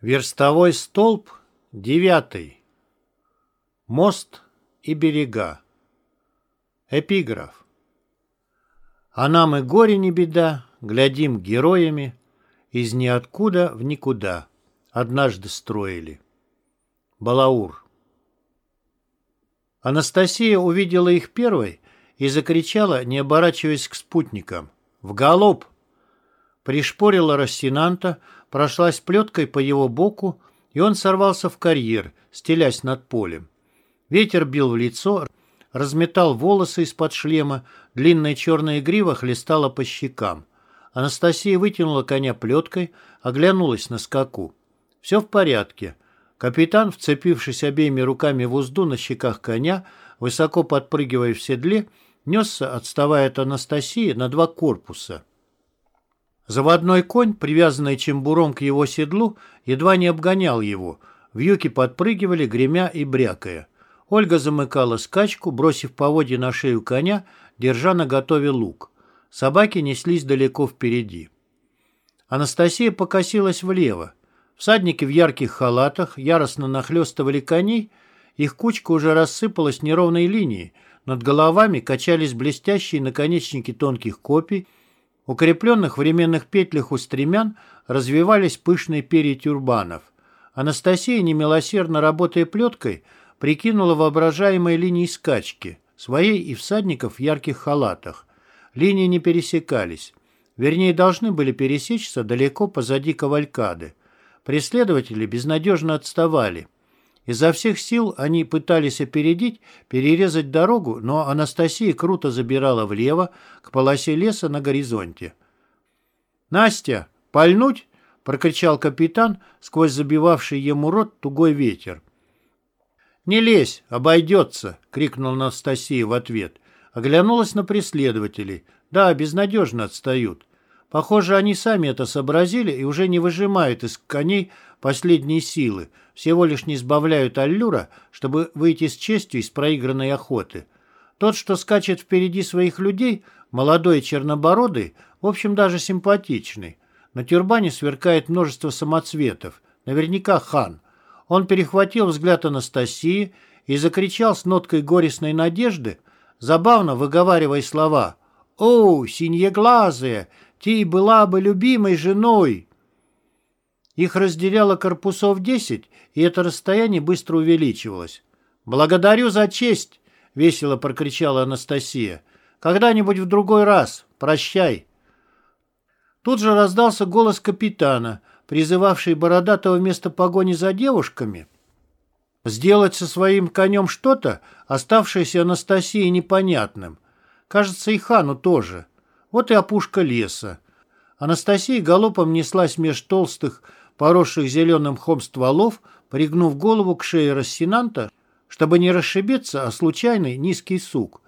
Верстовой столб девятый. Мост и берега. Эпиграф. А нам и горе не беда, глядим героями, из ниоткуда в никуда однажды строили. Балаур. Анастасия увидела их первой и закричала, не оборачиваясь к спутникам. «В галоп!» Пришпорила Рассенанта, прошлась плеткой по его боку, и он сорвался в карьер, стелясь над полем. Ветер бил в лицо, разметал волосы из-под шлема, длинная черная грива хлестала по щекам. Анастасия вытянула коня плеткой, оглянулась на скаку. Все в порядке. Капитан, вцепившись обеими руками в узду на щеках коня, высоко подпрыгивая в седле, несся, отставая от Анастасии, на два корпуса. Заводной конь, привязанный чембуром к его седлу, едва не обгонял его. Вьюки подпрыгивали, гремя и брякая. Ольга замыкала скачку, бросив поводья на шею коня, держа на готове лук. Собаки неслись далеко впереди. Анастасия покосилась влево. Всадники в ярких халатах яростно нахлестывали коней, их кучка уже рассыпалась неровной линией, над головами качались блестящие наконечники тонких копий, укрепленных временных петлях у стремян развивались пышные перья тюрбанов. Анастасия, немилосердно работая плеткой, прикинула воображаемые линии скачки, своей и всадников в ярких халатах. Линии не пересекались. Вернее, должны были пересечься далеко позади кавалькады. Преследователи безнадежно отставали – Изо всех сил они пытались опередить, перерезать дорогу, но Анастасия круто забирала влево, к полосе леса на горизонте. «Настя, пальнуть?» — прокричал капитан сквозь забивавший ему рот тугой ветер. «Не лезь, обойдется!» — крикнул Анастасия в ответ. Оглянулась на преследователей. «Да, безнадежно отстают. Похоже, они сами это сообразили и уже не выжимают из коней последние силы, всего лишь не сбавляют аллюра, чтобы выйти с честью из проигранной охоты. Тот, что скачет впереди своих людей, молодой чернобородый, в общем, даже симпатичный. На тюрбане сверкает множество самоцветов, наверняка хан. Он перехватил взгляд Анастасии и закричал с ноткой горестной надежды, забавно выговаривая слова «О, синеглазая, ты была бы любимой женой!» Их разделяло корпусов 10, и это расстояние быстро увеличивалось. «Благодарю за честь!» — весело прокричала Анастасия. «Когда-нибудь в другой раз. Прощай!» Тут же раздался голос капитана, призывавший Бородатого вместо погони за девушками сделать со своим конем что-то, оставшееся Анастасии непонятным. Кажется, и хану тоже. Вот и опушка леса. Анастасия галопом неслась меж толстых, поросших зеленым хом стволов, пригнув голову к шее Рассенанта, чтобы не расшибиться, а случайный низкий сук.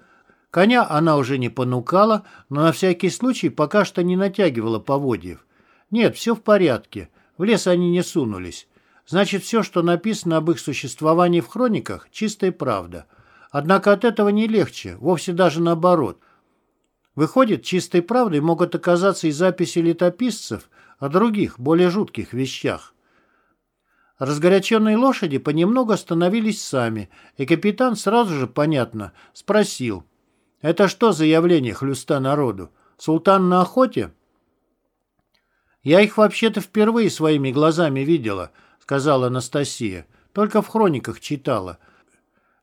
Коня она уже не понукала, но на всякий случай пока что не натягивала поводьев. Нет, все в порядке. В лес они не сунулись. Значит, все, что написано об их существовании в хрониках, чистая правда. Однако от этого не легче, вовсе даже наоборот. Выходит, чистой правдой могут оказаться и записи летописцев, о других, более жутких вещах. Разгоряченные лошади понемногу остановились сами, и капитан сразу же, понятно, спросил, «Это что за явление хлюста народу? Султан на охоте?» «Я их вообще-то впервые своими глазами видела», — сказала Анастасия. «Только в хрониках читала.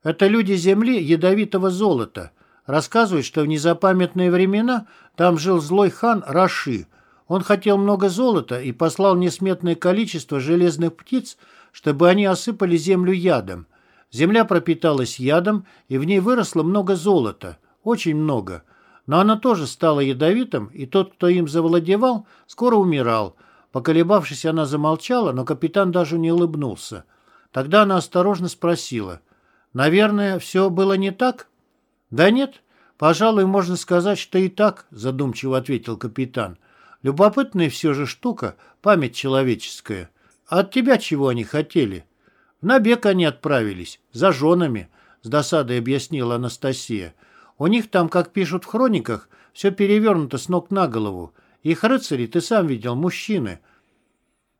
Это люди земли ядовитого золота. Рассказывают, что в незапамятные времена там жил злой хан Раши, он хотел много золота и послал несметное количество железных птиц, чтобы они осыпали землю ядом. Земля пропиталась ядом, и в ней выросло много золота, очень много. Но она тоже стала ядовитым, и тот, кто им завладевал, скоро умирал. Поколебавшись, она замолчала, но капитан даже не улыбнулся. Тогда она осторожно спросила. «Наверное, все было не так?» «Да нет, пожалуй, можно сказать, что и так», задумчиво ответил капитан. Любопытная все же штука, память человеческая. А от тебя чего они хотели? В набег они отправились, за женами, с досадой объяснила Анастасия. У них там, как пишут в хрониках, все перевернуто с ног на голову. Их рыцари, ты сам видел, мужчины.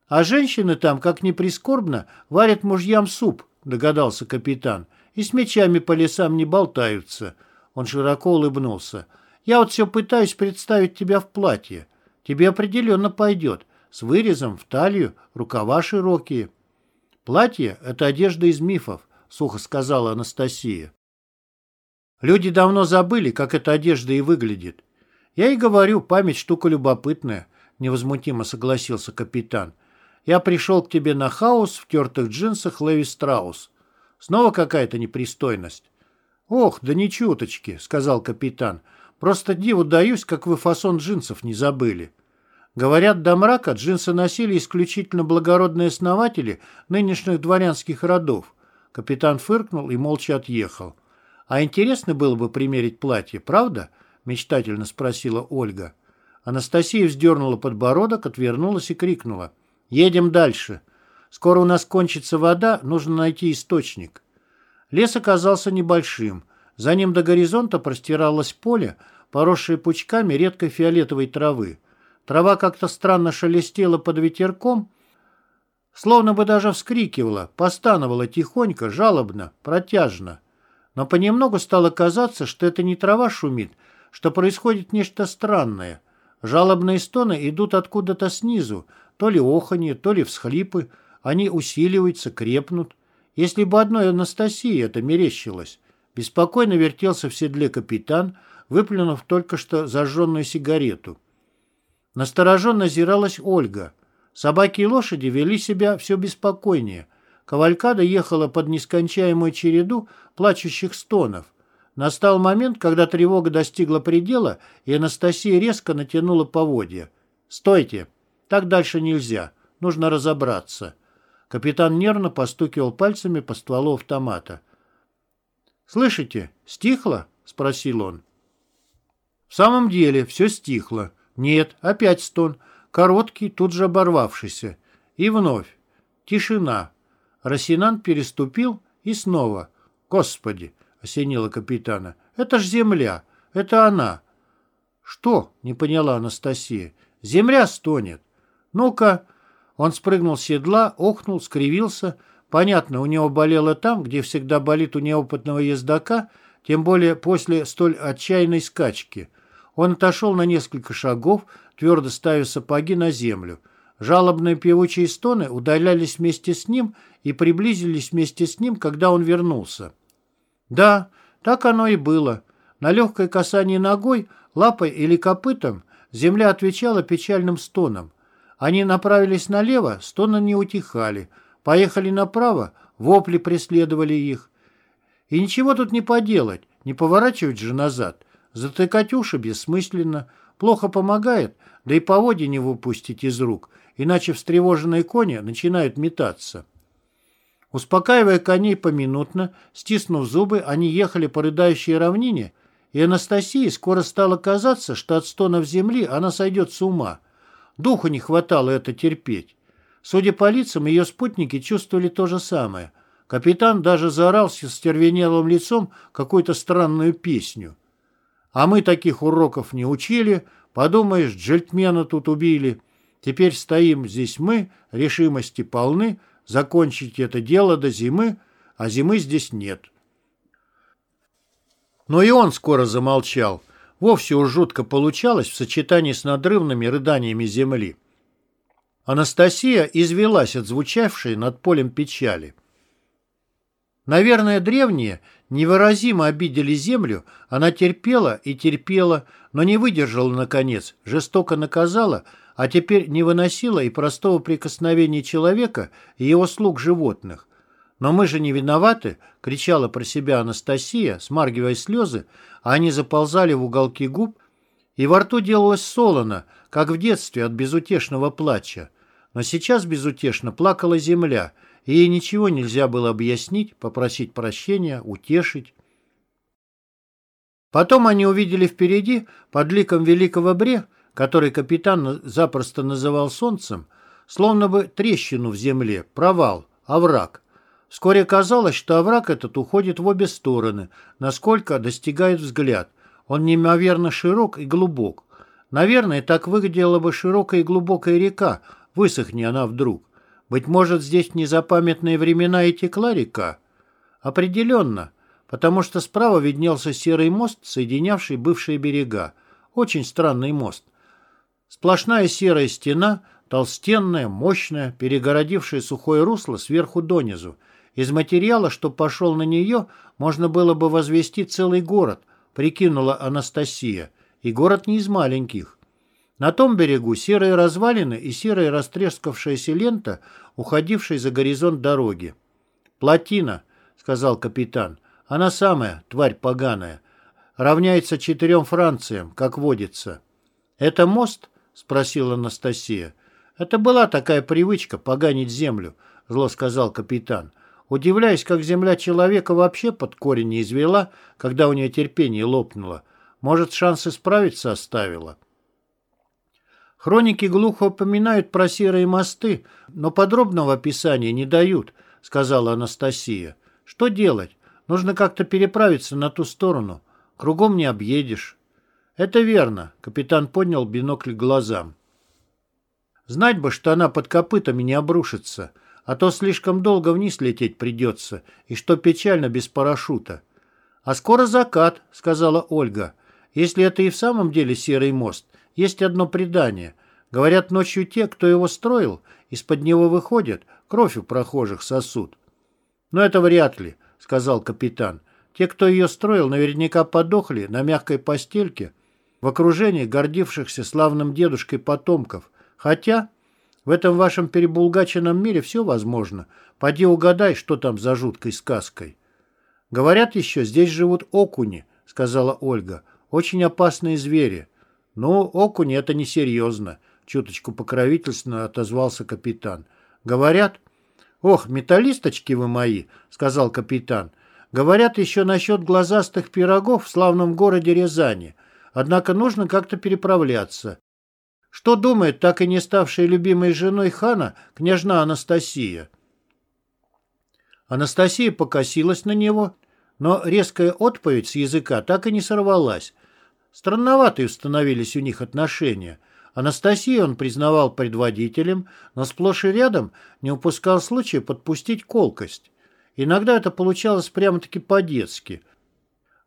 А женщины там, как ни прискорбно, варят мужьям суп, догадался капитан, и с мечами по лесам не болтаются. Он широко улыбнулся. Я вот все пытаюсь представить тебя в платье. Тебе определенно пойдет. С вырезом, в талию, рукава широкие. Платье — это одежда из мифов, сухо сказала Анастасия. Люди давно забыли, как эта одежда и выглядит. Я и говорю, память штука любопытная, невозмутимо согласился капитан. Я пришел к тебе на хаос в тертых джинсах Леви Страус. Снова какая-то непристойность. Ох, да не чуточки, сказал капитан. Просто диву даюсь, как вы фасон джинсов не забыли. Говорят, до мрака джинсы носили исключительно благородные основатели нынешних дворянских родов. Капитан фыркнул и молча отъехал. «А интересно было бы примерить платье, правда?» – мечтательно спросила Ольга. Анастасия вздернула подбородок, отвернулась и крикнула. «Едем дальше. Скоро у нас кончится вода, нужно найти источник». Лес оказался небольшим. За ним до горизонта простиралось поле, поросшее пучками редкой фиолетовой травы. Трава как-то странно шелестела под ветерком, словно бы даже вскрикивала, постановала тихонько, жалобно, протяжно. Но понемногу стало казаться, что это не трава шумит, что происходит нечто странное. Жалобные стоны идут откуда-то снизу, то ли оханье, то ли всхлипы. Они усиливаются, крепнут. Если бы одной Анастасии это мерещилось. Беспокойно вертелся в седле капитан, выплюнув только что зажженную сигарету. Настороженно озиралась Ольга. Собаки и лошади вели себя все беспокойнее – Кавалькада ехала под нескончаемую череду плачущих стонов. Настал момент, когда тревога достигла предела, и Анастасия резко натянула поводья. «Стойте! Так дальше нельзя. Нужно разобраться». Капитан нервно постукивал пальцами по стволу автомата. «Слышите, стихло?» — спросил он. В самом деле все стихло. Нет, опять стон. Короткий, тут же оборвавшийся. И вновь. Тишина. Росинант переступил и снова. «Господи!» — осенило капитана. «Это ж земля! Это она!» «Что?» — не поняла Анастасия. «Земля стонет!» «Ну-ка!» Он спрыгнул с седла, охнул, скривился. Понятно, у него болело там, где всегда болит у неопытного ездака, тем более после столь отчаянной скачки. Он отошел на несколько шагов, твердо ставя сапоги на землю. Жалобные певучие стоны удалялись вместе с ним и приблизились вместе с ним, когда он вернулся. Да, так оно и было. На легкое касание ногой, лапой или копытом земля отвечала печальным стоном. Они направились налево, стоны не утихали. Поехали направо, вопли преследовали их. И ничего тут не поделать, не поворачивать же назад. Затыкать уши бессмысленно, плохо помогает, да и поводья не выпустить из рук – иначе встревоженные кони начинают метаться. Успокаивая коней поминутно, стиснув зубы, они ехали по рыдающей равнине, и Анастасии скоро стало казаться, что от стонов земли она сойдет с ума. Духу не хватало это терпеть. Судя по лицам, ее спутники чувствовали то же самое. Капитан даже заорал с стервенелым лицом какую-то странную песню. «А мы таких уроков не учили. Подумаешь, джельтмена тут убили. Теперь стоим здесь мы, решимости полны, закончить это дело до зимы, а зимы здесь нет. Но и он скоро замолчал. Вовсе уж жутко получалось в сочетании с надрывными рыданиями земли. Анастасия извелась от звучавшей над полем печали. Наверное, древние невыразимо обидели землю, она терпела и терпела, но не выдержала, наконец, жестоко наказала, а теперь не выносила и простого прикосновения человека и его слуг животных. «Но мы же не виноваты!» — кричала про себя Анастасия, смаргивая слезы, а они заползали в уголки губ, и во рту делалось солоно, как в детстве от безутешного плача. Но сейчас безутешно плакала земля, и ей ничего нельзя было объяснить, попросить прощения, утешить. Потом они увидели впереди, под ликом великого Бре, который капитан запросто называл солнцем, словно бы трещину в земле, провал, овраг. Вскоре казалось, что овраг этот уходит в обе стороны, насколько достигает взгляд. Он неимоверно широк и глубок. Наверное, так выглядела бы широкая и глубокая река, высохни она вдруг. Быть может, здесь в незапамятные времена и текла река? Определенно, потому что справа виднелся серый мост, соединявший бывшие берега. Очень странный мост. Сплошная серая стена, толстенная, мощная, перегородившая сухое русло сверху донизу. Из материала, что пошел на нее, можно было бы возвести целый город, прикинула Анастасия. И город не из маленьких. На том берегу серые развалины и серая растрескавшаяся лента, уходившая за горизонт дороги. «Плотина», — сказал капитан. «Она самая, тварь поганая. Равняется четырем Франциям, как водится». «Это мост?» — спросила Анастасия. «Это была такая привычка поганить землю», — зло сказал капитан. Удивляюсь, как земля человека вообще под корень не извела, когда у нее терпение лопнуло. Может, шанс исправиться оставила. Хроники глухо упоминают про серые мосты, но подробного описания не дают, сказала Анастасия. Что делать? Нужно как-то переправиться на ту сторону. Кругом не объедешь. Это верно, капитан поднял бинокль к глазам. Знать бы, что она под копытами не обрушится, а то слишком долго вниз лететь придется, и что печально без парашюта. А скоро закат, сказала Ольга. Если это и в самом деле серый мост, есть одно предание. Говорят, ночью те, кто его строил, из-под него выходят, кровь у прохожих сосуд. Но это вряд ли, сказал капитан. Те, кто ее строил, наверняка подохли на мягкой постельке в окружении гордившихся славным дедушкой потомков. Хотя в этом вашем перебулгаченном мире все возможно. Поди угадай, что там за жуткой сказкой. Говорят еще, здесь живут окуни, сказала Ольга. Очень опасные звери. «Ну, окунь это несерьезно», — чуточку покровительственно отозвался капитан. «Говорят...» «Ох, металлисточки вы мои», — сказал капитан. «Говорят еще насчет глазастых пирогов в славном городе Рязани. Однако нужно как-то переправляться. Что думает так и не ставшая любимой женой хана княжна Анастасия?» Анастасия покосилась на него, но резкая отповедь с языка так и не сорвалась. Странноватые установились у них отношения. Анастасию он признавал предводителем, но сплошь и рядом не упускал случая подпустить колкость. Иногда это получалось прямо-таки по-детски.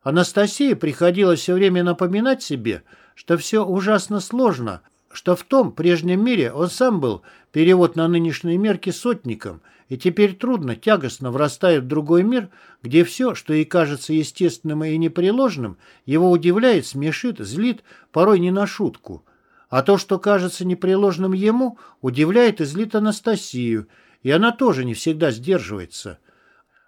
Анастасии приходилось все время напоминать себе, что все ужасно сложно, что в том прежнем мире он сам был перевод на нынешние мерки сотником, и теперь трудно, тягостно врастает в другой мир, где все, что ей кажется естественным и непреложным, его удивляет, смешит, злит, порой не на шутку. А то, что кажется непреложным ему, удивляет и злит Анастасию, и она тоже не всегда сдерживается.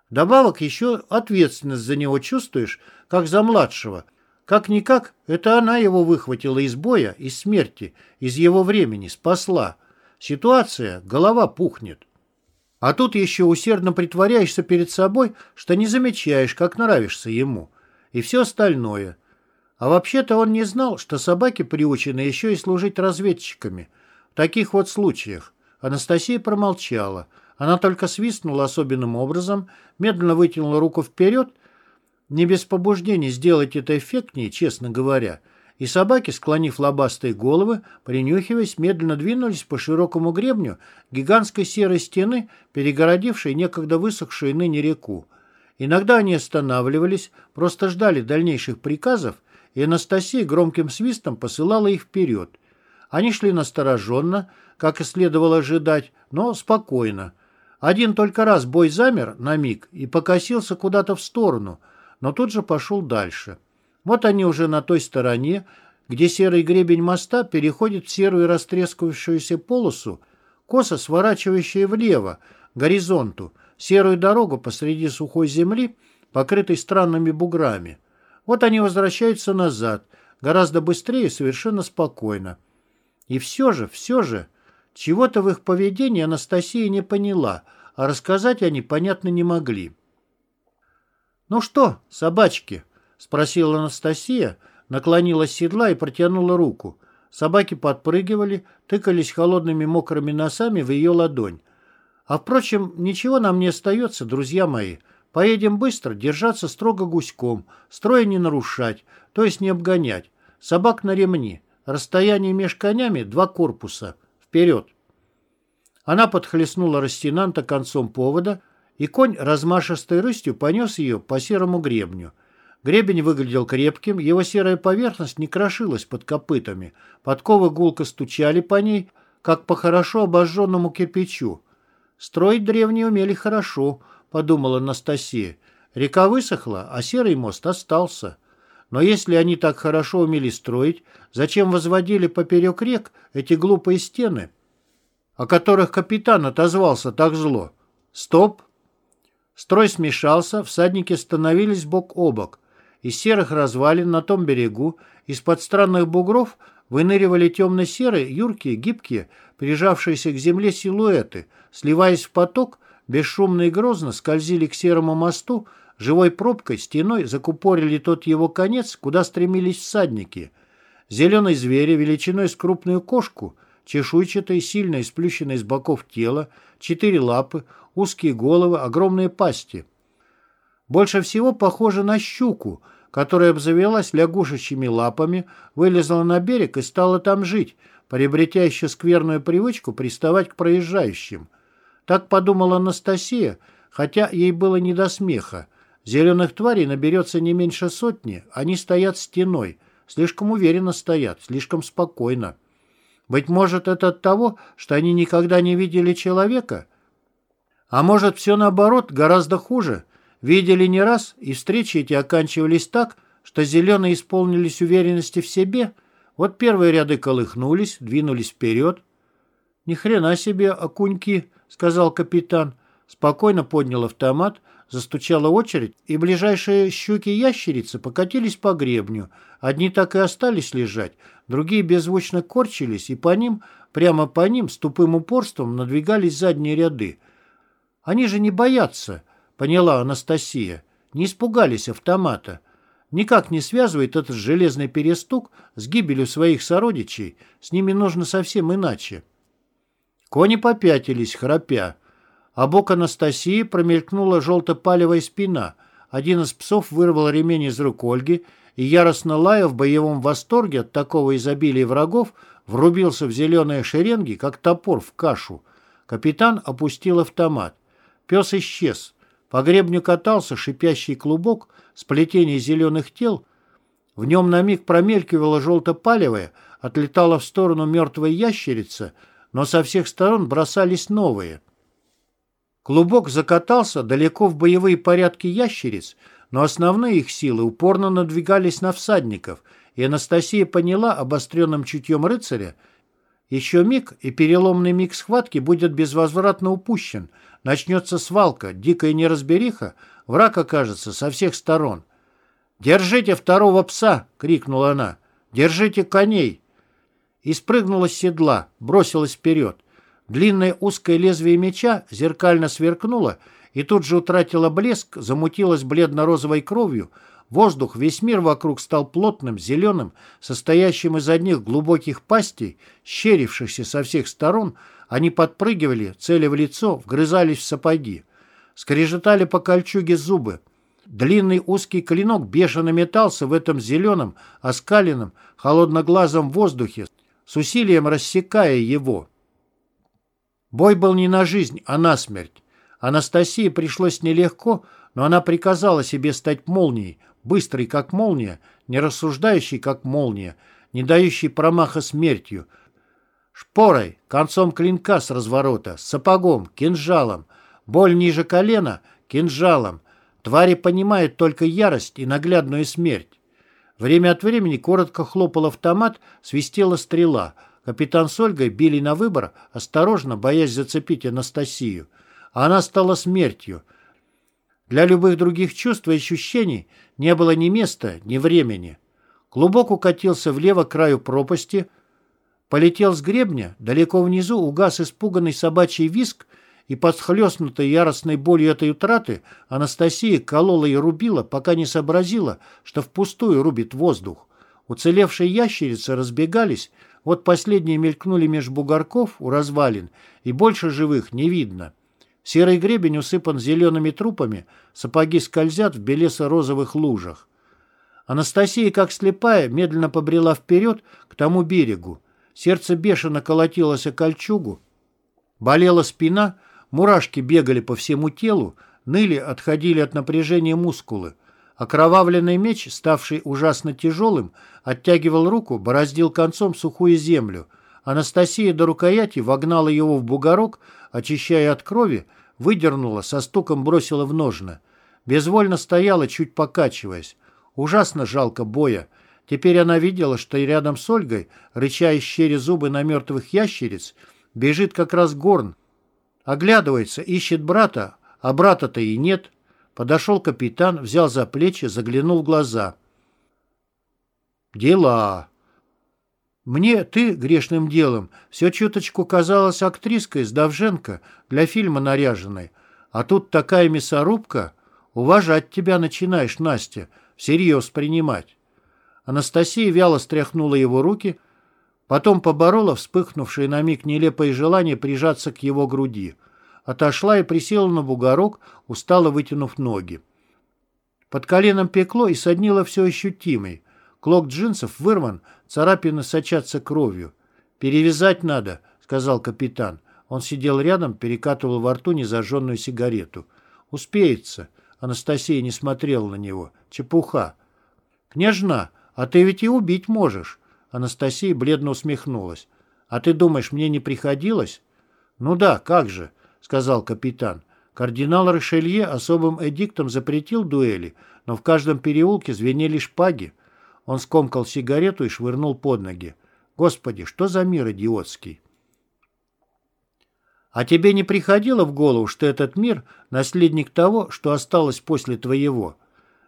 Добавок еще ответственность за него чувствуешь, как за младшего, как-никак, это она его выхватила из боя, из смерти, из его времени, спасла. Ситуация, голова пухнет. А тут еще усердно притворяешься перед собой, что не замечаешь, как нравишься ему. И все остальное. А вообще-то он не знал, что собаки приучены еще и служить разведчиками. В таких вот случаях. Анастасия промолчала. Она только свистнула особенным образом, медленно вытянула руку вперед не без побуждений сделать это эффектнее, честно говоря. И собаки, склонив лобастые головы, принюхиваясь, медленно двинулись по широкому гребню гигантской серой стены, перегородившей некогда высохшую ныне реку. Иногда они останавливались, просто ждали дальнейших приказов, и Анастасия громким свистом посылала их вперед. Они шли настороженно, как и следовало ожидать, но спокойно. Один только раз бой замер на миг и покосился куда-то в сторону – но тут же пошел дальше. Вот они уже на той стороне, где серый гребень моста переходит в серую растрескавшуюся полосу, косо сворачивающую влево, горизонту, серую дорогу посреди сухой земли, покрытой странными буграми. Вот они возвращаются назад, гораздо быстрее и совершенно спокойно. И все же, все же, чего-то в их поведении Анастасия не поняла, а рассказать они, понятно, не могли. «Ну что, собачки?» — спросила Анастасия, наклонилась седла и протянула руку. Собаки подпрыгивали, тыкались холодными мокрыми носами в ее ладонь. «А, впрочем, ничего нам не остается, друзья мои. Поедем быстро, держаться строго гуськом, строя не нарушать, то есть не обгонять. Собак на ремни. Расстояние между конями — два корпуса. Вперед!» Она подхлестнула Растинанта концом повода, и конь размашистой рыстью понес ее по серому гребню. Гребень выглядел крепким, его серая поверхность не крошилась под копытами, подковы гулко стучали по ней, как по хорошо обожженному кирпичу. «Строить древние умели хорошо», — подумала Анастасия. Река высохла, а серый мост остался. Но если они так хорошо умели строить, зачем возводили поперек рек эти глупые стены, о которых капитан отозвался так зло? Стоп! Строй смешался, всадники становились бок о бок. Из серых развалин на том берегу, из-под странных бугров выныривали темно-серые, юркие, гибкие, прижавшиеся к земле силуэты, сливаясь в поток, бесшумно и грозно скользили к серому мосту, живой пробкой, стеной закупорили тот его конец, куда стремились всадники. Зеленые звери величиной с крупную кошку, чешуйчатые, сильно сплющенные с боков тела, четыре лапы, узкие головы, огромные пасти. Больше всего похоже на щуку, которая обзавелась лягушечьими лапами, вылезла на берег и стала там жить, приобретя еще скверную привычку приставать к проезжающим. Так подумала Анастасия, хотя ей было не до смеха. Зеленых тварей наберется не меньше сотни, они стоят стеной, слишком уверенно стоят, слишком спокойно. Быть может, это от того, что они никогда не видели человека? А может, все наоборот, гораздо хуже. Видели не раз, и встречи эти оканчивались так, что зеленые исполнились уверенности в себе. Вот первые ряды колыхнулись, двинулись вперед. «Ни хрена себе, окуньки», — сказал капитан. Спокойно поднял автомат, Застучала очередь, и ближайшие щуки-ящерицы покатились по гребню. Одни так и остались лежать, другие беззвучно корчились, и по ним, прямо по ним, с тупым упорством надвигались задние ряды. «Они же не боятся», — поняла Анастасия. «Не испугались автомата. Никак не связывает этот железный перестук с гибелью своих сородичей. С ними нужно совсем иначе». Кони попятились, храпя. А бок Анастасии промелькнула желто-палевая спина. Один из псов вырвал ремень из рук Ольги и, яростно лая в боевом восторге от такого изобилия врагов, врубился в зеленые шеренги, как топор в кашу. Капитан опустил автомат. Пес исчез. По гребню катался шипящий клубок сплетения зеленых тел. В нем на миг промелькивала желто-палевая, отлетала в сторону мертвая ящерица, но со всех сторон бросались новые — Клубок закатался далеко в боевые порядки ящериц, но основные их силы упорно надвигались на всадников, и Анастасия поняла обостренным чутьем рыцаря, еще миг, и переломный миг схватки будет безвозвратно упущен. Начнется свалка, дикая неразбериха, враг окажется со всех сторон. «Держите второго пса!» — крикнула она. «Держите коней!» И спрыгнула с седла, бросилась вперед. Длинное узкое лезвие меча зеркально сверкнуло и тут же утратило блеск, замутилось бледно-розовой кровью. Воздух, весь мир вокруг стал плотным, зеленым, состоящим из одних глубоких пастей, щерившихся со всех сторон. Они подпрыгивали, цели в лицо, вгрызались в сапоги. Скрежетали по кольчуге зубы. Длинный узкий клинок бешено метался в этом зеленом, оскаленном, холодноглазом воздухе, с усилием рассекая его. Бой был не на жизнь, а на смерть. Анастасии пришлось нелегко, но она приказала себе стать молнией, быстрой, как молния, не рассуждающей, как молния, не дающей промаха смертью. Шпорой, концом клинка с разворота, сапогом, кинжалом, боль ниже колена, кинжалом. Твари понимают только ярость и наглядную смерть. Время от времени коротко хлопал автомат, свистела стрела — Капитан с Ольгой били на выбор, осторожно, боясь зацепить Анастасию. Она стала смертью. Для любых других чувств и ощущений не было ни места, ни времени. Клубок укатился влево краю пропасти, полетел с гребня, далеко внизу угас испуганный собачий виск, и под схлестнутой яростной болью этой утраты Анастасия колола и рубила, пока не сообразила, что впустую рубит воздух. Уцелевшие ящерицы разбегались, вот последние мелькнули меж бугорков у развалин, и больше живых не видно. Серый гребень усыпан зелеными трупами, сапоги скользят в белесо-розовых лужах. Анастасия, как слепая, медленно побрела вперед к тому берегу. Сердце бешено колотилось о кольчугу. Болела спина, мурашки бегали по всему телу, ныли, отходили от напряжения мускулы. Окровавленный меч, ставший ужасно тяжелым, оттягивал руку, бороздил концом сухую землю. Анастасия до рукояти вогнала его в бугорок, очищая от крови, выдернула, со стуком бросила в ножны. Безвольно стояла, чуть покачиваясь. Ужасно жалко боя. Теперь она видела, что и рядом с Ольгой, рыча из щери зубы на мертвых ящериц, бежит как раз Горн. Оглядывается, ищет брата, а брата-то и нет. Подошел капитан, взял за плечи, заглянул в глаза. «Дела!» Мне ты, грешным делом, все чуточку казалась актриской с Давженко для фильма наряженной. А тут такая мясорубка. Уважать тебя начинаешь, Настя, всерьез принимать. Анастасия вяло стряхнула его руки, потом поборола вспыхнувшее на миг нелепое желание прижаться к его груди. Отошла и присела на бугорок, устало вытянув ноги. Под коленом пекло и соднило все ощутимой. Клок джинсов вырван, царапины сочатся кровью. «Перевязать надо», — сказал капитан. Он сидел рядом, перекатывал во рту незажженную сигарету. «Успеется». Анастасия не смотрела на него. «Чепуха». «Княжна, а ты ведь и убить можешь». Анастасия бледно усмехнулась. «А ты думаешь, мне не приходилось?» «Ну да, как же», — сказал капитан. Кардинал Ришелье особым эдиктом запретил дуэли, но в каждом переулке звенели шпаги. Он скомкал сигарету и швырнул под ноги. Господи, что за мир идиотский? А тебе не приходило в голову, что этот мир — наследник того, что осталось после твоего?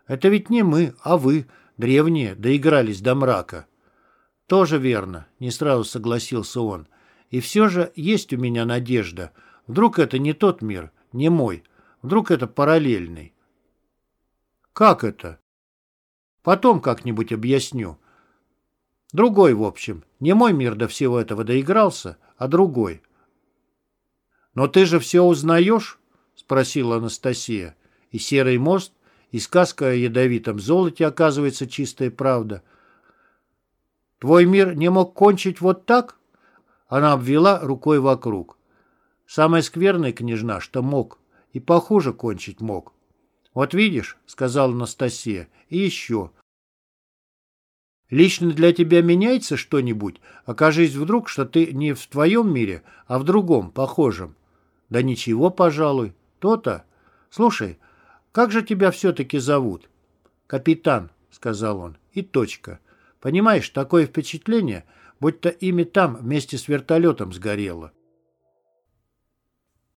Это ведь не мы, а вы, древние, доигрались до мрака. Тоже верно, не сразу согласился он. И все же есть у меня надежда. Вдруг это не тот мир, не мой. Вдруг это параллельный. Как это? Потом как-нибудь объясню. Другой, в общем. Не мой мир до всего этого доигрался, а другой. «Но ты же все узнаешь?» — спросила Анастасия. «И серый мост, и сказка о ядовитом золоте, оказывается, чистая правда. Твой мир не мог кончить вот так?» Она обвела рукой вокруг. «Самое скверное, княжна, что мог, и похуже кончить мог. «Вот видишь», — сказала Анастасия, — «и еще». «Лично для тебя меняется что-нибудь? Окажись вдруг, что ты не в твоем мире, а в другом, похожем». «Да ничего, пожалуй. То-то. Слушай, как же тебя все-таки зовут?» «Капитан», — сказал он, — «и точка. Понимаешь, такое впечатление, будто ими там вместе с вертолетом сгорело».